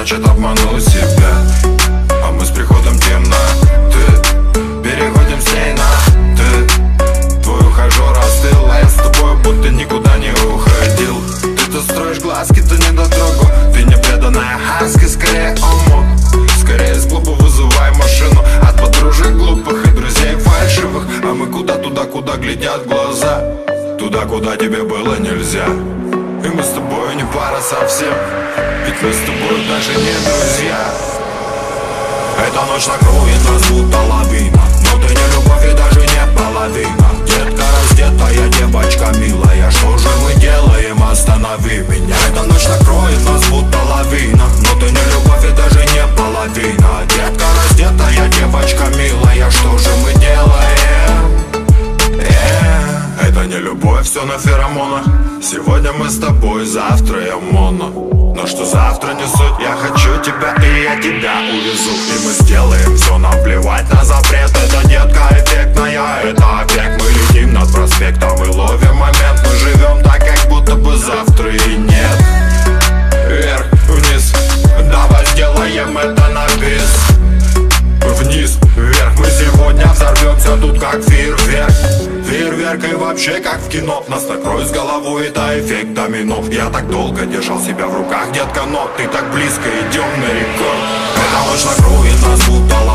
значит обману себя. А мы с приходом темноты Переходим с ней на ты Твой ухажер остыл, а я с тобой будто никуда не уходил. Ты то строишь глазки, ты не дотрогу Ты не преданная хаски, скорее омут Скорее с клуба вызывай машину. От подружек глупых и друзей фальшивых. А мы куда туда, куда глядят глаза. Туда, куда тебе было нельзя. И мы с тобой пара совсем. Ведь мы с тобой даже не друзья. Эта ночь накроет нас будто лавина не любовь, все на феромонах Сегодня мы с тобой, завтра я моно. Но что завтра не суть, я хочу тебя и я тебя увезу. И мы сделаем все, нам плевать на запрет. Это детка эффектная, это опять Мы летим над проспектом и вообще как в кино. Нас накроет с головой, это эффект домино. Я так долго держал себя в руках, детка, но Ты так близко, идем на рекорд. Эта ночь накроет нас будто